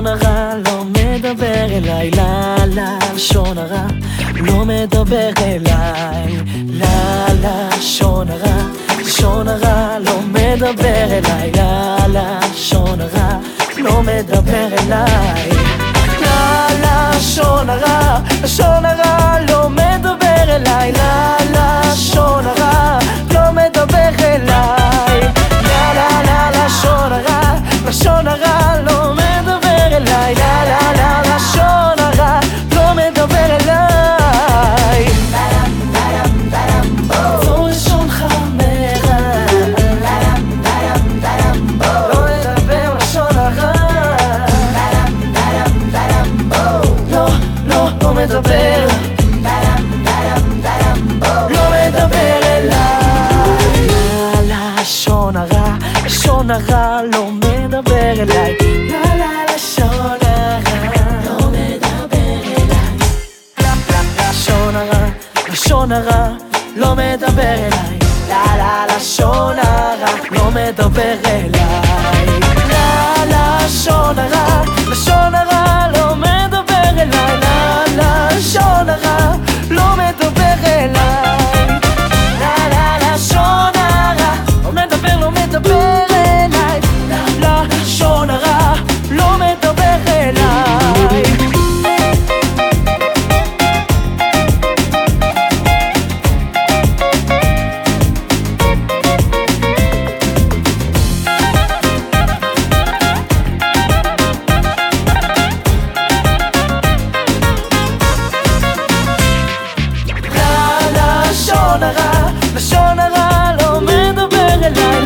לשון הרע, לא מדבר אליי, לה לשון הרע לא מדבר אליי, לה לשון הרע, לשון הרע לא מדבר אליי, לה לשון הרע לא מדבר אליי, לה, לשון הרע, לשון הרע לא מדבר אליי. לה לה לשון הרע לא מדבר אליי לשון הרע, לשון הרע לא מדבר אליי. לה לה לשון הרע לא מדבר אליי לשון הרע, לשון הרע לא מדבר אליי,